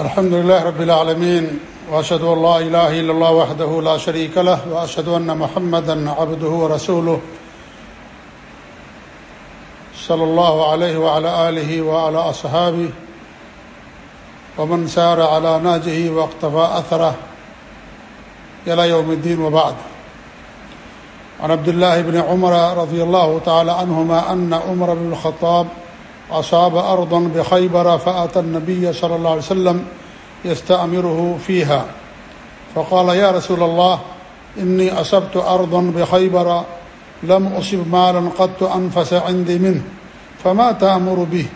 الحمد لله رب العالمين، وأشهد أن لا إله إلا الله وحده لا شريك له، وأشهد أن محمدا عبده ورسوله صلى الله عليه وعلى آله وعلى أصحابه، ومن سار على ناجه واقتفى أثره إلى يوم الدين وبعد. عن عبد الله بن عمر رضي الله تعالى عنهما أن عمر بن الخطاب أصاب أرضا بخيبر فأتى النبي صلى الله عليه وسلم يستأمره فيها. فقال، يا رسول الله، إني أصبت أرضا بخيبر، لم أصب مالا قد أنفس عندي منه، فما تأمر به؟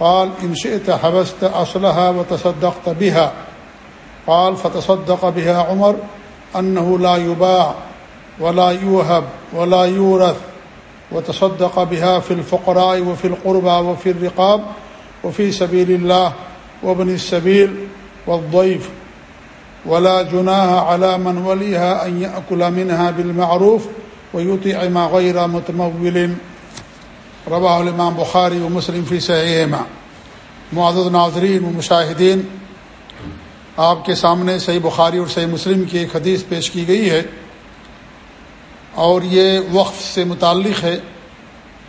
قال، إن شئت حبست أصلها وتصدقت بها. قال، فتصدق بها عمر، أنه لا يباع ولا يوهب ولا يورث وتصدق بها في الفقراء وفي القربى وفي الرقاب وفي سبيل الله وابن السبيل والضيف. ولا جناها على من وليها أن يأكل منها بالمعروف ويطعم غير متمول. ربا الامام بخاری و مسلم فی صحیحما معزز ناظرین و مشاہدین آپ کے سامنے صحیح بخاری اور صحیح مسلم کی ایک حدیث پیش کی گئی ہے. اور یہ وقف سے متعلق ہے۔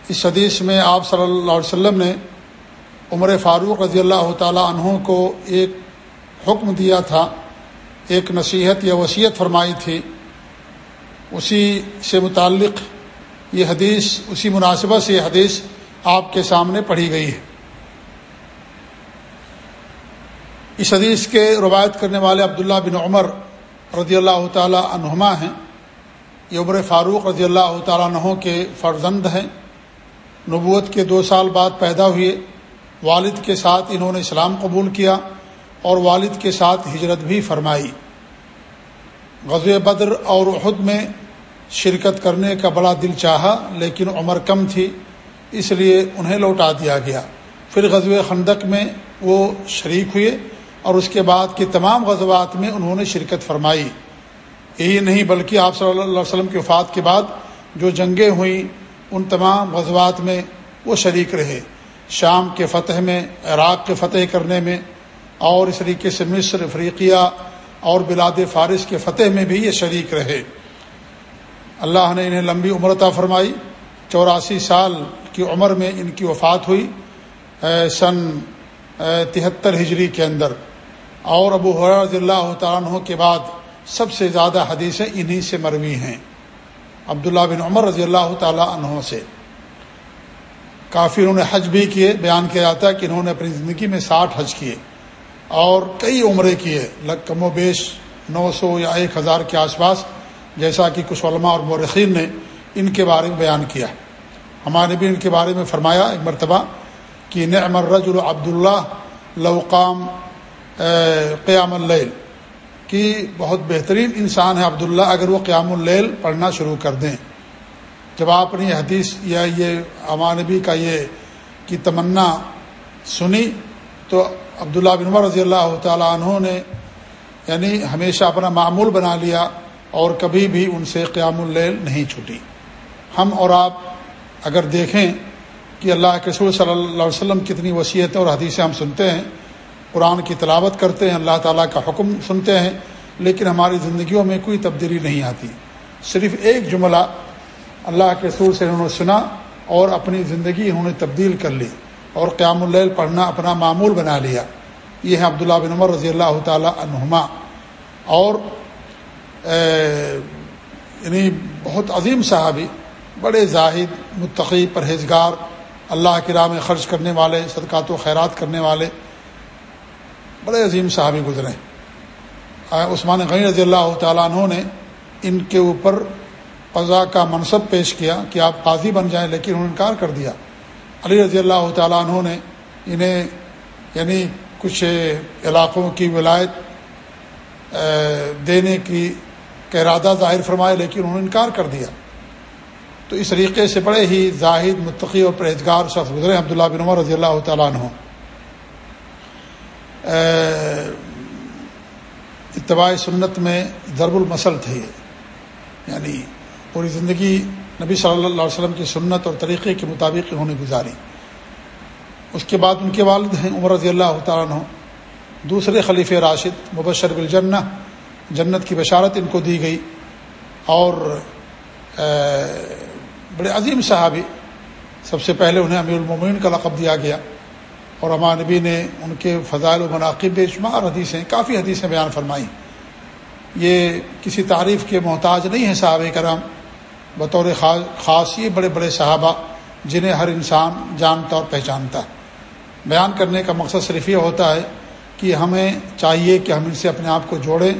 اس حدیث میں آپ صلی اللہ علیہ وسلم نے عمر فاروق رضی اللہ تعالیٰ عنہ کو ایک حکم دیا تھا، ایک نصیحت یا وصیت فرمائی تھی۔ اسی سے متعلق یہ حدیث، اسی مناسبت سے یہ حدیث آپ کے سامنے پڑھی گئی ہے۔ اس حدیث کے روایت کرنے والے عبداللہ بن عمر رضی اللہ تعالیٰ عنہما ہیں۔ یہ عمر فاروق رضی اللہ تعالیٰ عنہ کے فرزند ہیں۔ نبوت کے دو سال بعد پیدا ہوئے۔ والد کے ساتھ انہوں نے اسلام قبول کیا اور والد کے ساتھ ہجرت بھی فرمائی۔ غزو بدر اور عہد میں شرکت کرنے کا بڑا دل چاہا، لیکن عمر کم تھی، اس لیے انہیں لوٹا دیا گیا۔ پھر غزو خندق میں وہ شریک ہوئے اور اس کے بعد کے تمام غزوات میں انہوں نے شرکت فرمائی۔ یہی نہیں بلکہ آپ صلی اللہ علیہ وسلم کی وفات کے بعد جو جنگیں ہوئیں، ان تمام غزوات میں وہ شریک رہے۔ شام کے فتح میں، عراق کے فتح کرنے میں، اور اس طریقے سے مصر، افریقیہ اور بلاد فارس کے فتح میں بھی یہ شریک رہے۔ اللہ نے انہیں لمبی عمرتا فرمائی۔ چوراسی سال کی عمر میں ان کی وفات ہوئی سن تہتر ہجری کے اندر۔ اور ابو حرض اللہ تعالیٰ کے بعد سب سے زیادہ حدیثیں انہی سے مروی ہیں۔ عبداللہ بن عمر رضی اللہ تعالیٰ عنہ سے۔ کافی انہوں نے حج بھی کیے، بیان کیا جاتا ہے کہ انہوں نے اپنی زندگی میں ساٹھ حج کیے اور کئی عمرے کیے، لگ کم و بیش نو سو یا ایک ہزار کے آس پاس، جیسا کہ کچھ علماء اور مورخین نے ان کے بارے میں بیان کیا۔ ہمارے بھی ان کے بارے میں فرمایا ایک مرتبہ کہ نعم الرجل عبداللہ لوقام قیام اللیل۔ کی بہت بہترین انسان ہے عبداللہ، اگر وہ قیام اللیل پڑھنا شروع کر دیں۔ جب آپ نے یہ حدیث یا یہ امانبی کا یہ کی تمنا سنی، تو عبداللہ بن عمر رضی اللہ تعالیٰ عنہ نے یعنی ہمیشہ اپنا معمول بنا لیا اور کبھی بھی ان سے قیام اللیل نہیں چھٹی۔ ہم اور آپ اگر دیکھیں کہ اللہ کے رسول صلی اللہ علیہ وسلم کتنی وصیتیں اور حدیثیں ہم سنتے ہیں قرآن کی تلاوت کرتے ہیں، اللہ تعالیٰ کا حکم سنتے ہیں، لیکن ہماری زندگیوں میں کوئی تبدیلی نہیں آتی۔ صرف ایک جملہ اللہ کے رسول سے انہوں نے سنا اور اپنی زندگی انہوں نے تبدیل کر لی اور قیام اللیل پڑھنا اپنا معمول بنا لیا۔ یہ ہے عبداللہ بن عمر رضی اللہ تعالی عنہما۔ اور یعنی بہت عظیم صحابی، بڑے زاہد، متقی، پرہیزگار، اللہ کے راہ میں خرچ کرنے والے، صدقات و خیرات کرنے والے۔ بڑے عظیم صحابی گزرے عثمان غنی رضی اللہ تعالیٰ عنہ نے ان کے اوپر قضا کا منصب پیش کیا کہ آپ قاضی بن جائیں، لیکن انہوں نے انکار کر دیا۔ علی رضی اللہ تعالیٰ عنہ نے انہیں یعنی کچھ علاقوں کی ولایت دینے کی ارادہ ظاہر فرمائے، لیکن انہوں نے انکار کر دیا۔ تو اس طریقے سے بڑے ہی زاہد، متقی اور پرہزگار شخص گزرے عبداللہ بن عمر رضی اللہ تعالیٰ عنہ۔ اتباع سنت میں ضرب المسل تھے۔ یعنی پوری زندگی نبی صلی اللہ علیہ وسلم کی سنت اور طریقے کے مطابق انہوں نے گزاری۔ اس کے بعد ان کے والد ہیں عمر رضی اللہ تعالیٰ عنہ۔ دوسرے خلیف راشد مبشر بالجنہ، جنت کی بشارت ان کو دی گئی۔ اور بڑے عظیم صحابی، سب سے پہلے انہیں امیر المومن کا لقب دیا گیا۔ اور اما نبی نے ان کے فضائل و مناقب بے شمار حدیثیں، کافی حدیثیں بیان فرمائیں۔ یہ کسی تعریف کے محتاج نہیں ہے صحابہ کرام۔ بطور خاص یہ بڑے بڑے صحابہ جنہیں ہر انسان جانتا اور پہچانتا۔ ہے بیان کرنے کا مقصد صرف یہ ہوتا ہے کہ ہمیں چاہیے کہ ہم ان سے اپنے آپ کو جوڑیں،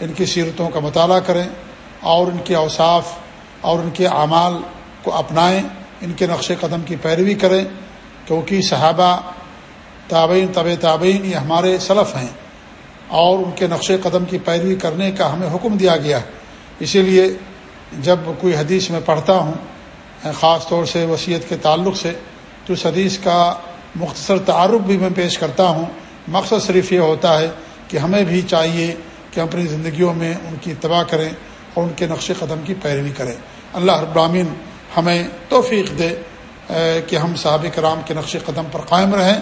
ان کی سیرتوں کا مطالعہ کریں اور ان کے اوصاف اور ان کے اعمال کو اپنائیں، ان کے نقش قدم کی پیروی کریں، کیونکہ صحابہ تابعین طب تابعین، یہ ہمارے سلف ہیں۔ اور ان کے نقش قدم کی پیروی کرنے کا ہمیں حکم دیا گیا۔ ہے اسی لیے جب کوئی حدیث میں پڑھتا ہوں، خاص طور سے وصیت کے تعلق سے، تو اس حدیث کا مختصر تعارف بھی میں پیش کرتا ہوں۔ مقصد صرف یہ ہوتا ہے کہ ہمیں بھی چاہیے کہ اپنی زندگیوں میں ان کی اتباع کریں اور ان کے نقش قدم کی پیروی کریں۔ اللہ ابراہین ہمیں توفیق دے کہ ہم صحابہ کرام کے نقش قدم پر قائم رہیں۔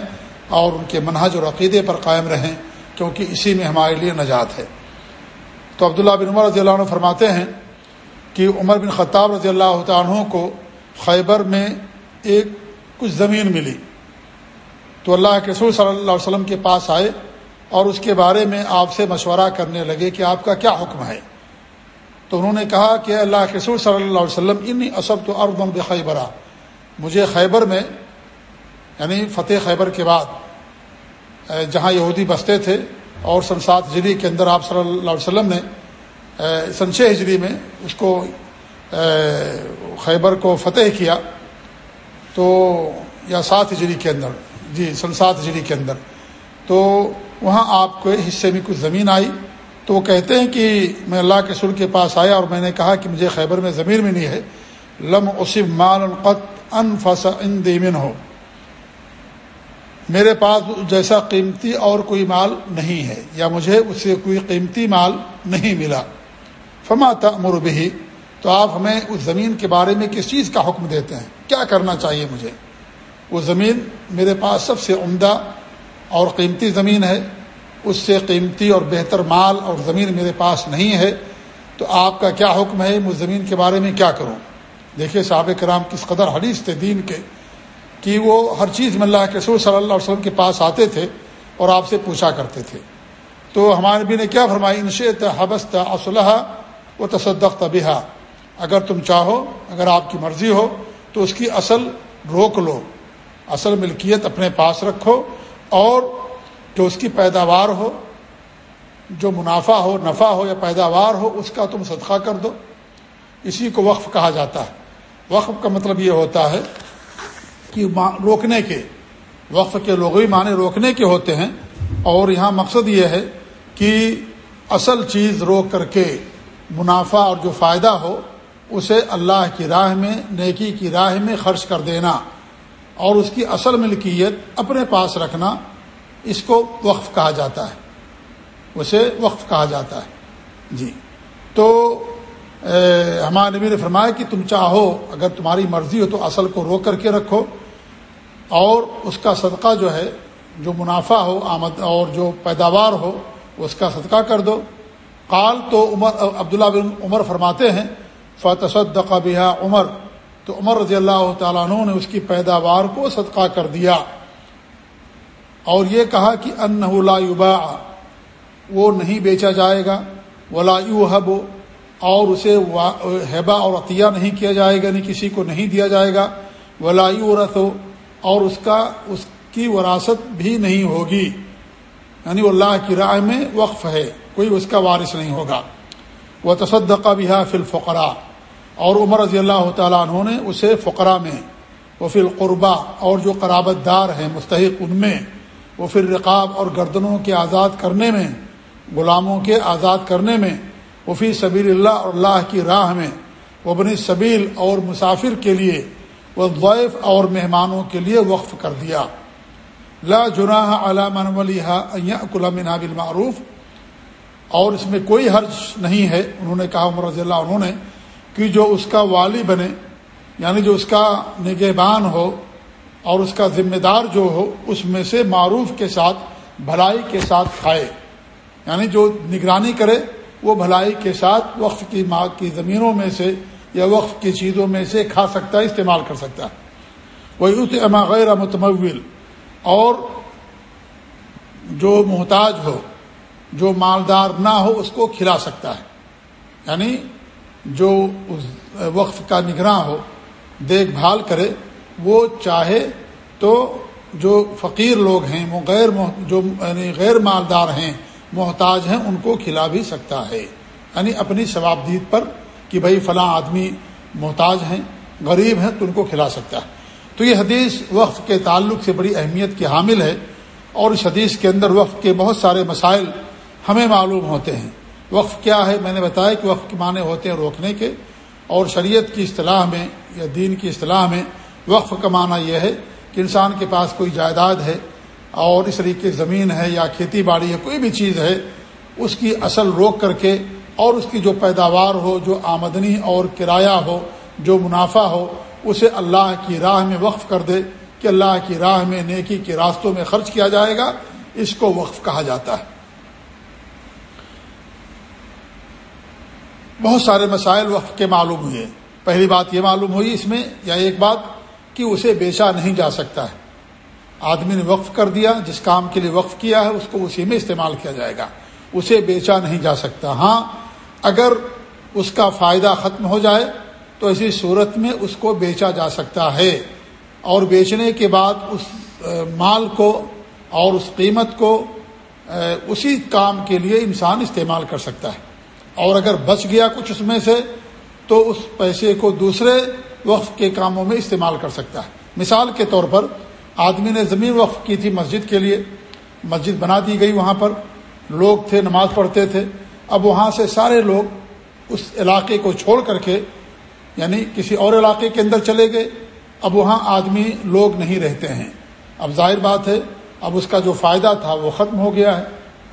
اور ان کے منہج اور عقیدے پر قائم رہیں، کیونکہ اسی میں ہمارے لیے نجات ہے۔ تو عبداللہ بن عمر رضی اللہ عنہ فرماتے ہیں کہ عمر بن خطاب رضی اللہ عنہ کو خیبر میں ایک کچھ زمین ملی۔ تو اللہ کے رسول صلی اللہ علیہ وسلم کے پاس آئے اور اس کے بارے میں آپ سے مشورہ کرنے لگے کہ آپ کا کیا حکم ہے۔ تو انہوں نے کہا کہ اللہ کے رسول صلی اللہ علیہ وسلم، انی اسب تو اردم بخیبرا مجھے خیبر میں یعنی فتح خیبر کے بعد جہاں یہودی بستے تھے اور سن سات ہجری کے اندر آپ صلی اللہ علیہ وسلم نے سن چھ ہجری میں اس کو خیبر کو فتح کیا تو، یا سات ہجری کے اندر جی سن سات ہجری کے اندر۔ تو وہاں آپ کو حصے میں کچھ زمین آئی تو وہ کہتے ہیں کہ میں اللہ کے سر کے پاس آیا اور میں نے کہا کہ مجھے خیبر میں زمین میں نہیں ہے۔ لم اسب مال قط ان فص ان دیمن ہو میرے پاس جیسا قیمتی اور کوئی مال نہیں ہے، یا مجھے اس سے کوئی قیمتی مال نہیں ملا۔ فما تمر بھی تو آپ ہمیں اس زمین کے بارے میں کس چیز کا حکم دیتے ہیں؟ کیا کرنا چاہیے مجھے؟ وہ زمین میرے پاس سب سے عمدہ اور قیمتی زمین ہے، اس سے قیمتی اور بہتر مال اور زمین میرے پاس نہیں ہے، تو آپ کا کیا حکم ہے؟ مجھ زمین کے بارے میں کیا کروں؟ دیکھیے صحابہ کرام کس قدر حدیث تھے دین کے کہ وہ ہر چیز میں اللہ کے رسول صلی اللہ علیہ وسلم کے پاس آتے تھے اور آپ سے پوچھا کرتے تھے۔ تو ہمارے نبی نے کیا فرمائی انشیت حبست اسلحہ و تصدق طبیہ اگر تم چاہو، اگر آپ کی مرضی ہو، تو اس کی اصل روک لو۔ اصل ملکیت اپنے پاس رکھو اور جو اس کی پیداوار ہو، جو منافع ہو، نفع ہو یا پیداوار ہو، اس کا تم صدقہ کر دو۔ اسی کو وقف کہا جاتا ہے۔ وقف کا مطلب یہ ہوتا ہے کہ روکنے کے، وقف کے لغوی معنی روکنے کے ہوتے ہیں۔ اور یہاں مقصد یہ ہے کہ اصل چیز روک کر کے منافع اور جو فائدہ ہو، اسے اللہ کی راہ میں، نیکی کی راہ میں خرچ کر دینا۔ اور اس کی اصل ملکیت اپنے پاس رکھنا، اس کو وقف کہا جاتا ہے۔ اسے وقف کہا جاتا ہے۔ جی۔ تو ہمارے نبی نے فرمایا کہ تم چاہو، اگر تمہاری مرضی ہو تو اصل کو روک کر کے رکھو۔ اور اس کا صدقہ جو ہے، جو منافع ہو، آمد اور جو پیداوار ہو، اس کا صدقہ کر دو۔ قال تو عمر، عبداللہ بن عمر فرماتے ہیں، فتصدق بها عمر۔ تو عمر رضی اللہ تعالیٰ عنہ نے اس کی پیداوار کو صدقہ کر دیا۔ اور یہ کہا کہ ان لا یوبا وہ نہیں بیچا جائے گا، ولا یوہب، اور اسے ہیبا اور عطیہ نہیں کیا جائے گا نہیں کسی کو نہیں دیا جائے گا۔ ولا یورث اور اس کا، اس کی وراثت بھی نہیں ہوگی۔ یعنی وہ اللہ کی رائے میں وقف ہے، کوئی اس کا وارث نہیں ہوگا۔ وہ تصدقہ بھی ہے فلفقرا اور عمر رضی اللہ تعالیٰ عنہ نے اسے فقرا میں۔ وہ پھر قربا اور جو قرابت دار ہیں، مستحق ان میں۔ وہ پھر رقاب اور گردنوں کے آزاد کرنے میں۔ غلاموں کے آزاد کرنے میں۔ وہ پھر سبیل اللہ اور اللہ کی راہ میں۔ وہ بنی صبیل اور مسافر کے لیے۔ وہ ضعف اور مہمانوں کے لیے وقف کر دیا۔ لا جناح علام ولیحا کلامہ بالمعروف۔ اور اس میں کوئی حرج نہیں ہے، انہوں نے کہا، عمر رضی اللہ انہوں نے، کہ جو اس کا والی بنے یعنی جو اس کا نگہبان ہو اور اس کا ذمہ دار جو ہو، اس میں سے معروف کے ساتھ، بھلائی کے ساتھ کھائے۔ یعنی جو نگرانی کرے، وہ بھلائی کے ساتھ وقف کی ماں کی زمینوں میں سے یا وقف کی چیزوں میں سے کھا سکتا ہے، استعمال کر سکتا ہے۔ وہ اما غیر متمول۔ اور جو محتاج ہو، جو مالدار نہ ہو، اس کو کھلا سکتا ہے۔ یعنی جو اس وقف کا نگراں ہو، دیکھ بھال کرے، وہ چاہے تو جو فقیر لوگ ہیں، وہ غیر جو یعنی غیر مالدار ہیں، محتاج ہیں، ان کو کھلا بھی سکتا ہے۔ یعنی اپنی ثوابدید پر کہ بھائی فلاں آدمی محتاج ہیں، غریب ہیں، تو ان کو کھلا سکتا ہے۔ تو یہ حدیث وقف کے تعلق سے بڑی اہمیت کی حامل ہے اور اس حدیث کے اندر وقف کے بہت سارے مسائل ہمیں معلوم ہوتے ہیں۔ وقف کیا ہے؟ میں نے بتایا کہ وقف کے معنی ہوتے ہیں روکنے کے۔ اور شریعت کی اصطلاح میں یا دین کی اصطلاح میں وقف کا معنی یہ ہے کہ انسان کے پاس کوئی جائیداد ہے اور اس طریقے زمین ہے یا کھیتی باڑی ہے کوئی بھی چیز ہے، اس کی اصل روک کر کے اور اس کی جو پیداوار ہو، جو آمدنی اور کرایہ ہو، جو منافع ہو، اسے اللہ کی راہ میں وقف کر دے کہ اللہ کی راہ میں نیکی کے راستوں میں خرچ کیا جائے گا۔ اس کو وقف کہا جاتا ہے۔ بہت سارے مسائل وقف کے معلوم ہوئے۔ پہلی بات یہ معلوم ہوئی اس میں، یا ایک بات کہ اسے بیچا نہیں جا سکتا ہے۔ آدمی نے وقف کر دیا، جس کام کے لیے وقف کیا ہے، اس کو اسی میں استعمال کیا جائے گا۔ اسے بیچا نہیں جا سکتا۔ ہاں اگر اس کا فائدہ ختم ہو جائے تو اسی صورت میں اس کو بیچا جا سکتا ہے اور بیچنے کے بعد اس مال کو اور اس قیمت کو اسی کام کے لیے انسان استعمال کر سکتا ہے۔ اور اگر بچ گیا کچھ اس میں سے تو اس پیسے کو دوسرے وقف کے کاموں میں استعمال کر سکتا ہے۔ مثال کے طور پر آدمی نے زمین وقف کی تھی مسجد کے لیے۔ مسجد بنا دی گئی وہاں پر۔ لوگ تھے، نماز پڑھتے تھے۔ اب وہاں سے سارے لوگ اس علاقے کو چھوڑ کر کے یعنی کسی اور علاقے کے اندر چلے گئے۔ اب وہاں آدمی لوگ نہیں رہتے ہیں۔ اب ظاہر بات ہے، اب اس کا جو فائدہ تھا وہ ختم ہو گیا ہے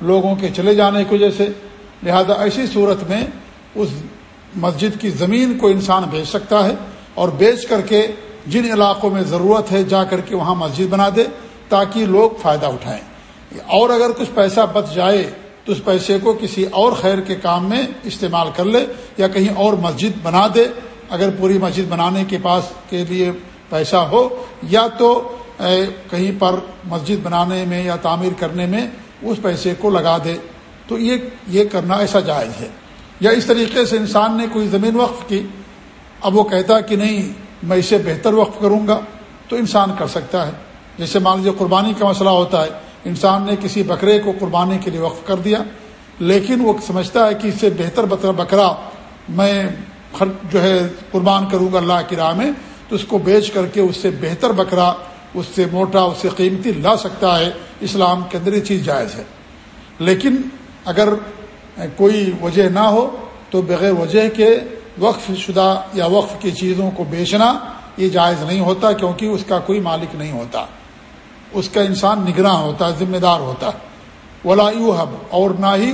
لوگوں کے چلے جانے کی وجہ سے۔ لہذا ایسی صورت میں اس مسجد کی زمین کو انسان بیچ سکتا ہے اور بیچ کر کے جن علاقوں میں ضرورت ہے جا کر کے وہاں مسجد بنا دے تاکہ لوگ فائدہ اٹھائیں۔ اور اگر کچھ پیسہ بچ جائے تو اس پیسے کو کسی اور خیر کے کام میں استعمال کر لے یا کہیں اور مسجد بنا دے۔ اگر پوری مسجد بنانے کے پاس کے لیے پیسہ ہو یا تو کہیں پر مسجد بنانے میں یا تعمیر کرنے میں اس پیسے کو لگا دے۔ تو یہ یہ کرنا ایسا جائز ہے۔ یا اس طریقے سے انسان نے کوئی زمین وقف کی، اب وہ کہتا کہ نہیں، میں اسے بہتر وقف کروں گا۔ تو انسان کر سکتا ہے۔ جیسے مان لیجیے قربانی کا مسئلہ ہوتا ہے۔ انسان نے کسی بکرے کو قربانی کے لیے وقف کر دیا، لیکن وہ سمجھتا ہے کہ اس سے بہتر بکرا میں جو ہے قربان کروں گا اللہ کی راہ میں، تو اس کو بیچ کر کے اس سے بہتر بکرا، اس سے موٹا، اس سے قیمتی لا سکتا ہے۔ اسلام کے اندر یہ چیز جائز ہے۔ لیکن اگر کوئی وجہ نہ ہو، تو بغیر وجہ کے وقف شدہ یا وقف کی چیزوں کو بیچنا یہ جائز نہیں ہوتا، کیونکہ اس کا کوئی مالک نہیں ہوتا۔ اس کا انسان نگراں ہوتا ہے، ذمہ دار ہوتا ہے۔ ولا حب اور نہ ہی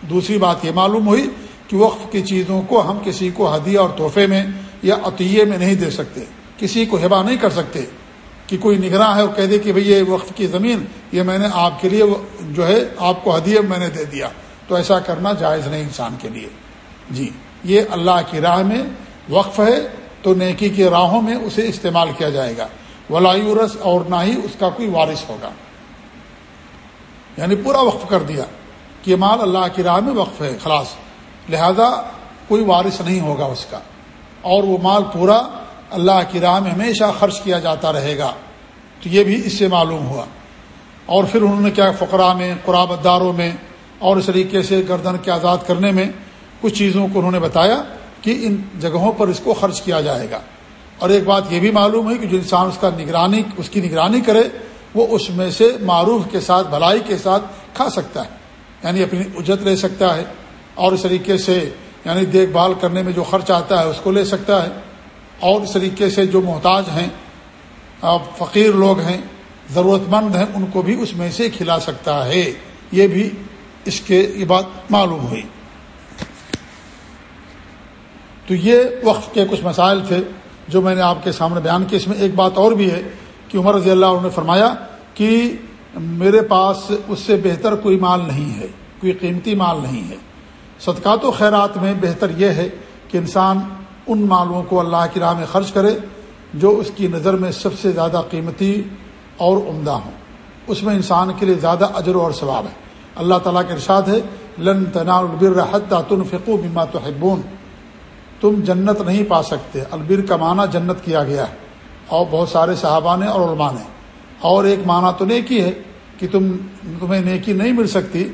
دوسری بات یہ معلوم ہوئی کہ وقف کی چیزوں کو ہم کسی کو ہدیہ اور تحفے میں یا عطیے میں نہیں دے سکتے۔ کسی کو ہبا نہیں کر سکتے کہ کوئی نگراں ہے اور کہہ دے کہ بھئی یہ وقف کی زمین، یہ میں نے آپ کے لیے جو ہے آپ کو ہدیہ میں نے دے دیا۔ تو ایسا کرنا جائز نہیں انسان کے لیے۔ جی یہ اللہ کی راہ میں وقف ہے، تو نیکی کی راہوں میں اسے استعمال کیا جائے گا۔ ولایورس اور نہ ہی اس کا کوئی وارث ہوگا۔ یعنی پورا وقف کر دیا کہ مال اللہ کی راہ میں وقف ہے، خلاص۔ لہذا کوئی وارث نہیں ہوگا اس کا۔ اور وہ مال پورا اللہ کی راہ میں ہمیشہ خرچ کیا جاتا رہے گا۔ تو یہ بھی اس سے معلوم ہوا۔ اور پھر انہوں نے کیا فقرا میں قرابت داروں میں اور اس طریقے سے گردن کے آزاد کرنے میں کچھ چیزوں کو انہوں نے بتایا کہ ان جگہوں پر اس کو خرچ کیا جائے گا۔ اور ایک بات یہ بھی معلوم ہے کہ جو انسان اس کا نگرانی اس کی نگرانی کرے، وہ اس میں سے معروف کے ساتھ، بھلائی کے ساتھ کھا سکتا ہے۔ یعنی اپنی اجرت لے سکتا ہے اور اس طریقے سے یعنی دیکھ بھال کرنے میں جو خرچ آتا ہے اس کو لے سکتا ہے۔ اور اس طریقے سے جو محتاج ہیں فقیر لوگ ہیں ضرورت مند ہیں، ان کو بھی اس میں سے کھلا سکتا ہے۔ یہ بھی اس کے یہ بات معلوم ہوئی۔ تو یہ وقت کے کچھ مسائل تھے۔ جو میں نے آپ کے سامنے بیان کیا اس میں ایک بات اور بھی ہے کہ عمر رضی اللہ عنہ نے فرمایا کہ میرے پاس اس سے بہتر کوئی مال نہیں ہے، کوئی قیمتی مال نہیں ہے۔ صدقات و خیرات میں بہتر یہ ہے کہ انسان ان مالوں کو اللہ کی راہ میں خرچ کرے جو اس کی نظر میں سب سے زیادہ قیمتی اور عمدہ ہوں۔ اس میں انسان کے لیے زیادہ اجر اور ثواب ہے۔ اللہ تعالیٰ کے ارشاد ہے، لن تنا البر تن فکو بیما تو تم جنت نہیں پا سکتے۔ البر کا معنی جنت کیا گیا ہے۔ اور بہت سارے صحابہ نے اور علماء نے۔ اور ایک معنی تو نیکی ہے کہ تم، تمہیں نیکی نہیں مل سکتی۔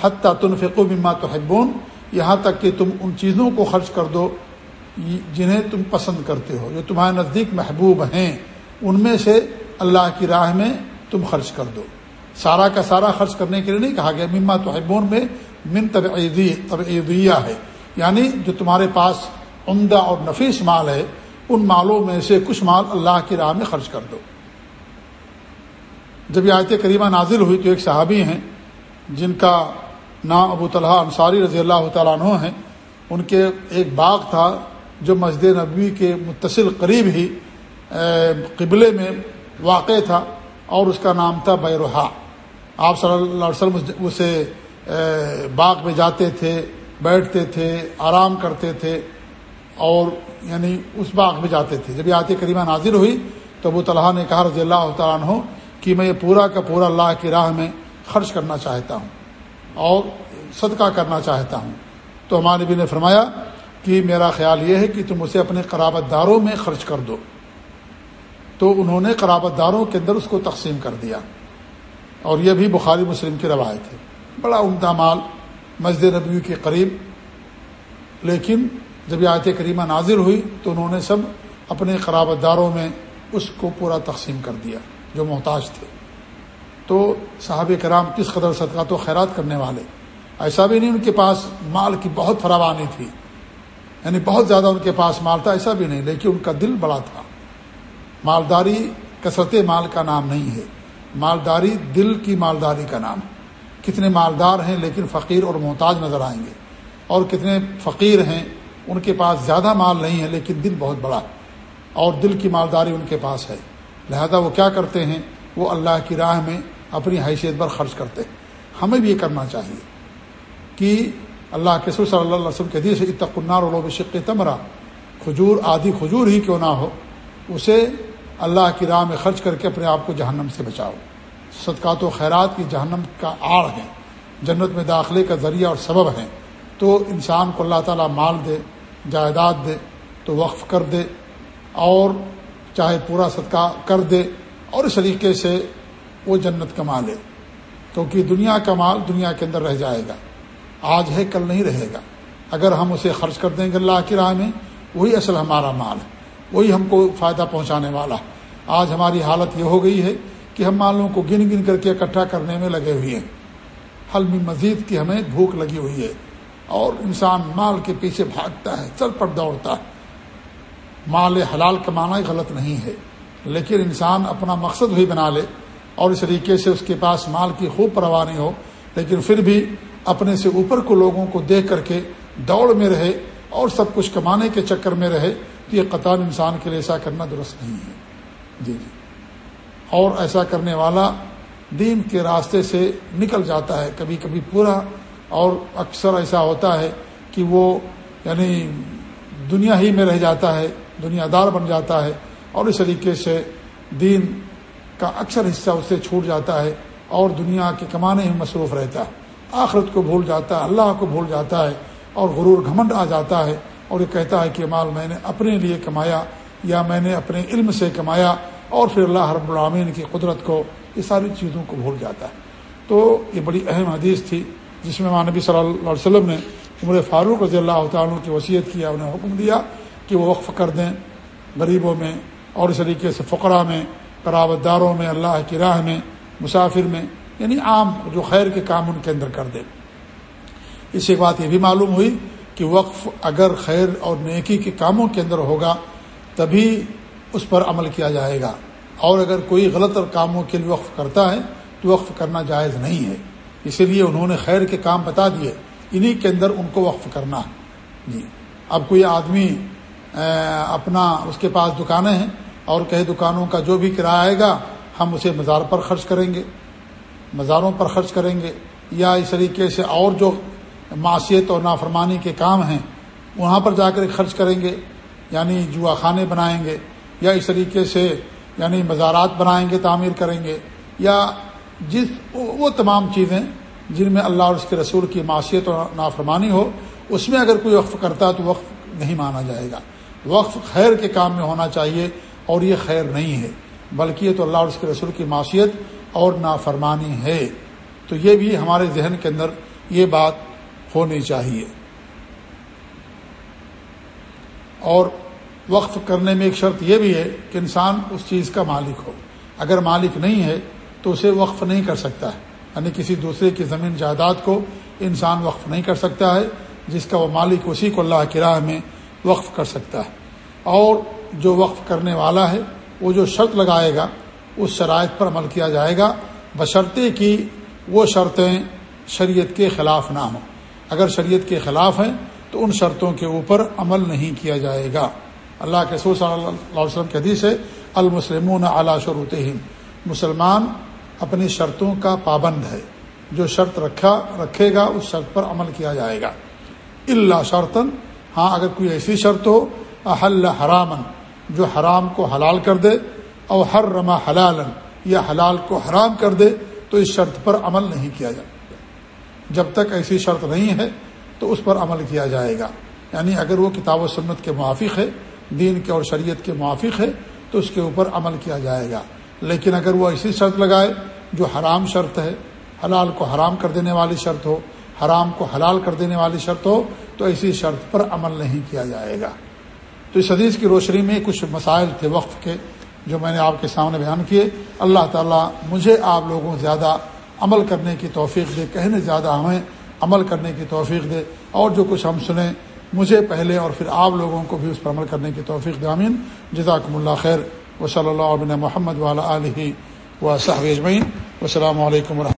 حتیٰ تن فکو بما تو یہاں تک کہ تم ان چیزوں کو خرچ کر دو جنہیں تم پسند کرتے ہو، جو تمہارے نزدیک محبوب ہیں۔ ان میں سے اللہ کی راہ میں تم خرچ کر دو۔ سارا کا سارا خرچ کرنے کے لیے نہیں کہا گیا۔ مما تو میں من طبعیدیہ ہے۔ یعنی جو تمہارے پاس عمدہ اور نفیس مال ہے، ان مالوں میں سے کچھ مال اللہ کی راہ میں خرچ کر دو۔ جب یہ آیت کریمہ نازل ہوئی تو ایک صحابی ہیں، جن کا نام ابو طلحہ انصاری رضی اللہ تعالیٰ عنہ ہیں۔ ان کے ایک باغ تھا جو مسجد نبوی کے متصل قریب ہی قبلے میں واقع تھا اور اس کا نام تھا بیروہا آپ صلی اللہ علیہ وسلم اسے باغ میں جاتے تھے، بیٹھتے تھے، آرام کرتے تھے۔ اور یعنی اس باغ میں جاتے تھے۔ جب یہ آتی کریمہ نازر ہوئی تو ابو طلحہ نے کہا رضی اللہ تعالیٰ عنہ کہ میں یہ پورا کا پورا اللہ کی راہ میں خرچ کرنا چاہتا ہوں اور صدقہ کرنا چاہتا ہوں۔ تو ہمارے نبی نے فرمایا کہ میرا خیال یہ ہے کہ تم اسے اپنے قرابت داروں میں خرچ کر دو۔ تو انہوں نے قرابت داروں کے اندر اس کو تقسیم کر دیا۔ اور یہ بھی بخاری مسلم کی روایت ہے۔ بڑا عمدہ مال، مسجد نبی کے قریب، لیکن جب یہ آیت کریمہ نازر ہوئی تو انہوں نے سب اپنے قرابت داروں میں اس کو پورا تقسیم کر دیا، جو محتاج تھے۔ تو صحاب کرام کس قدر صدقات و خیرات کرنے والے؟ ایسا بھی نہیں ان کے پاس مال کی بہت فراوانی تھی۔ یعنی بہت زیادہ ان کے پاس مال تھا ایسا بھی نہیں، لیکن ان کا دل بڑا تھا۔ مالداری کثرت مال کا نام نہیں ہے۔ مالداری دل کی مالداری کا نام۔ کتنے مالدار ہیں لیکن فقیر اور محتاج نظر آئیں گے۔ اور کتنے فقیر ہیں ان کے پاس زیادہ مال نہیں ہے، لیکن دل بہت بڑا اور دل کی مالداری ان کے پاس ہے۔ لہذا وہ کیا کرتے ہیں؟ وہ اللہ کی راہ میں اپنی حیثیت پر خرچ کرتے ہیں۔ ہمیں بھی یہ کرنا چاہیے کہ اللہ کے صلی اللہ علیہ وسلم کے حدیث اتقنار و شق تمرا۔ کھجور، آدھی کھجور ہی کیوں نہ ہو، اسے اللہ کی راہ میں خرچ کر کے اپنے آپ کو جہنم سے بچاؤ۔ صدقات و خیرات کی جہنم کا آڑ ہے جنت میں داخلے کا ذریعہ اور سبب ہیں۔ تو انسان کو اللہ تعالیٰ مال دے جائیداد دے تو وقف کر دے اور چاہے پورا صدقہ کر دے اور اس طریقے سے وہ جنت کما لے۔ کیونکہ دنیا کا مال دنیا کے اندر رہ جائے گا۔ آج ہے، کل نہیں رہے گا۔ اگر ہم اسے خرچ کر دیں گے اللہ کی راہ میں، وہی اصل ہمارا مال ہے۔ وہی ہم کو فائدہ پہنچانے والا۔ ہے آج ہماری حالت یہ ہو گئی ہے کہ ہم مالوں کو گن گن کر کے اکٹھا کرنے میں لگے ہوئے ہیں۔ حل میں مزید کی ہمیں بھوک لگی ہوئی ہے۔ اور انسان مال کے پیچھے بھاگتا ہے، چل پڑ دوڑتا ہے۔ مال حلال کمانا ہی غلط نہیں ہے، لیکن انسان اپنا مقصد بھی بنا لے اور اس طریقے سے اس کے پاس مال کی خوب پرواہ نہیں ہو، لیکن پھر بھی اپنے سے اوپر کو لوگوں کو دیکھ کر کے دوڑ میں رہے اور سب کچھ کمانے کے چکر میں رہے، تو یہ قطار انسان کے لیے ایسا کرنا درست نہیں ہے۔ جی جی۔ اور ایسا کرنے والا دین کے راستے سے نکل جاتا ہے، کبھی کبھی پورا اور اکثر ایسا ہوتا ہے کہ وہ یعنی دنیا ہی میں رہ جاتا ہے، دنیا دار بن جاتا ہے اور اس طریقے سے دین کا اکثر حصہ اس سے چھوٹ جاتا ہے اور دنیا کے کمانے ہی مصروف رہتا ہے۔ آخرت کو بھول جاتا ہے، اللہ کو بھول جاتا ہے اور غرور گھمنڈ آ جاتا ہے اور یہ کہتا ہے کہ مال میں نے اپنے لیے کمایا یا میں نے اپنے علم سے کمایا اور پھر اللہ رب العامین کی قدرت کو، یہ ساری چیزوں کو بھول جاتا ہے۔ تو یہ بڑی اہم حدیث تھی۔ جس میں مانبی صلی اللہ علیہ وسلم نے عمر فاروق رضی اللہ تعالیٰ کی وصیت کیا انہیں حکم دیا کہ وہ وقف کر دیں غریبوں میں اور اس طریقے سے فقرہ میں قرابت داروں میں، اللہ کی راہ میں، مسافر میں یعنی عام جو خیر کے کام ان کے اندر کر دیں۔ اس ایک بات یہ بھی معلوم ہوئی کہ وقف اگر خیر اور نیکی کے کاموں کے اندر ہوگا، تبھی اس پر عمل کیا جائے گا۔ اور اگر کوئی غلط اور کاموں کے لیے وقف کرتا ہے، تو وقف کرنا جائز نہیں ہے۔ اسی لیے انہوں نے خیر کے کام بتا دیے۔ انہی کے اندر ان کو وقف کرنا۔ ہے جی۔ اب کوئی آدمی اپنا اس کے پاس دکانیں ہیں اور کئی دکانوں کا جو بھی کرایہ آئے گا، ہم اسے مزار پر خرچ کریں گے۔ مزاروں پر خرچ کریں گے۔ یا اس طریقے سے اور جو معاشیت اور نافرمانی کے کام ہیں، وہاں پر جا کر خرچ کریں گے۔ یعنی جوا خانے بنائیں گے۔ یا اس طریقے سے یعنی مزارات بنائیں گے، تعمیر کریں گے۔ یا جس وہ تمام چیزیں جن میں اللہ اور اس کے رسول کی معاشیت اور نافرمانی ہو، اس میں اگر کوئی وقف کرتا ہے تو وقف نہیں مانا جائے گا۔ وقف خیر کے کام میں ہونا چاہیے اور یہ خیر نہیں ہے، بلکہ یہ تو اللہ اور اس کے رسول کی معاشیت اور نافرمانی ہے۔ تو یہ بھی ہمارے ذہن کے اندر یہ بات ہونی چاہیے۔ اور وقف کرنے میں ایک شرط یہ بھی ہے کہ انسان اس چیز کا مالک ہو۔ اگر مالک نہیں ہے تو اسے وقف نہیں کر سکتا ہے۔ یعنی کسی دوسرے کی زمین جائیداد کو انسان وقف نہیں کر سکتا ہے، جس کا وہ مالک اسی کو اللہ کی راہ میں وقف کر سکتا ہے۔ اور جو وقف کرنے والا ہے، وہ جو شرط لگائے گا، اس شرائط پر عمل کیا جائے گا۔ بشرطے کی وہ شرطیں شریعت کے خلاف نہ ہوں۔ اگر شریعت کے خلاف ہیں، تو ان شرطوں کے اوپر عمل نہیں کیا جائے گا۔ اللہ کے سور صلی اللہ علیہ وسلم کے حدیث ہے، المسلمون علی شروط مسلمان اپنی شرطوں کا پابند ہے۔ جو شرط رکھا، رکھے گا، اس شرط پر عمل کیا جائے گا۔ اللہ شرطن ہاں اگر کوئی ایسی شرط ہو، احل حرامن جو حرام کو حلال کر دے اور ہر رما حلالن یا حلال کو حرام کر دے، تو اس شرط پر عمل نہیں کیا جائے جب تک ایسی شرط نہیں ہے، تو اس پر عمل کیا جائے گا۔ یعنی اگر وہ کتاب و سنت کے موافق ہے، دین کے اور شریعت کے موافق ہے، تو اس کے اوپر عمل کیا جائے گا۔ لیکن اگر وہ ایسی شرط لگائے جو حرام شرط ہے، حلال کو حرام کر دینے والی شرط ہو، حرام کو حلال کر دینے والی شرط ہو، تو ایسی شرط پر عمل نہیں کیا جائے گا۔ تو اس حدیث کی روشنی میں کچھ مسائل تھے وقت کے جو میں نے آپ کے سامنے بیان کیے۔ اللہ تعالیٰ مجھے آپ لوگوں زیادہ عمل کرنے کی توفیق دے، کہنے زیادہ ہمیں عمل کرنے کی توفیق دے۔ اور جو کچھ ہم سنیں، مجھے پہلے اور پھر آپ لوگوں کو بھی اس پر عمل کرنے کی توفیق دامین جزاکم اللہ خیر۔ و صلی اللہ علیہ محمد والا علیہ و صحب اجمعین السلام علیکم و رحمۃ